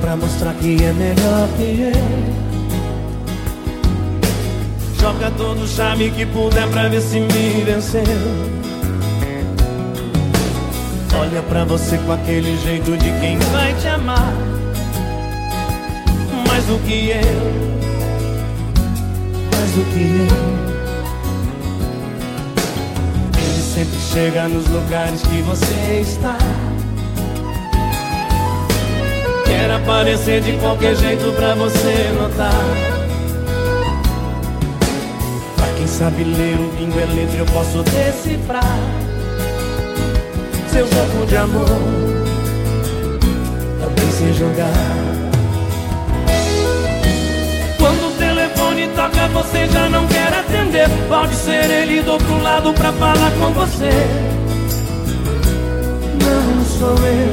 pra mostrar que é melhor que eu. Joga todo o charme que puder pra ver se me venceu. Olha pra você com aquele jeito de quem vai te amar Mais do que eu Mais do que eu Ele sempre chega nos lugares que você está Quer aparecer de qualquer jeito pra você notar. Quem sabe ler o bingo é letra eu posso decifrar Seu jogo de amor. Também sei jogar. Quando o telefone toca você já não quer atender. Pode ser ele do outro lado pra falar com você. Não sou eu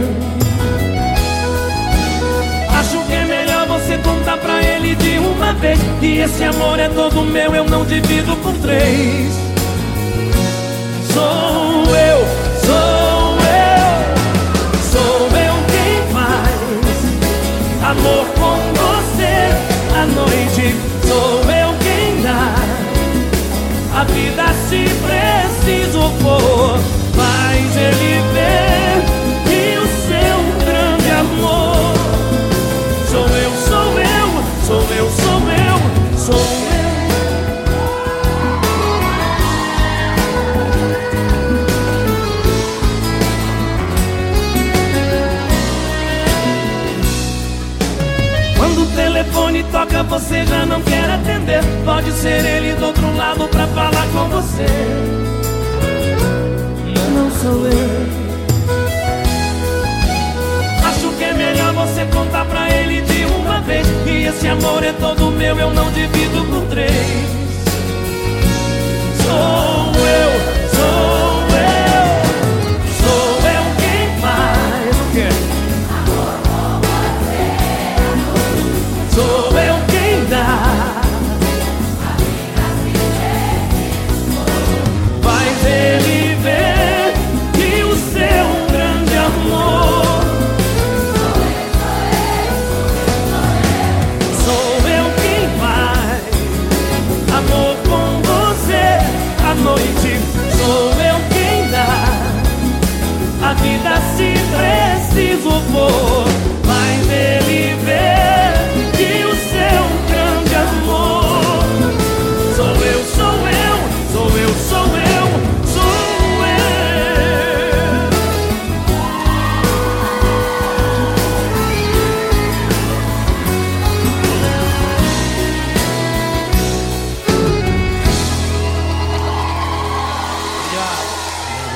vez E esse amor é todo meu, eu não divido por três. Sou eu, telefone toca, você já não quer atender. Pode ser ele do outro lado pra falar com você. Não sou eu. Acho que é melhor você contar pra ele de uma vez. E esse amor é todo meu, eu não divido por três. Preciso for, mas ele vê que o seu grande amor sou eu, sou eu, sou eu, sou eu, sou eu.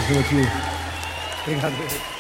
Obrigado. Obrigado.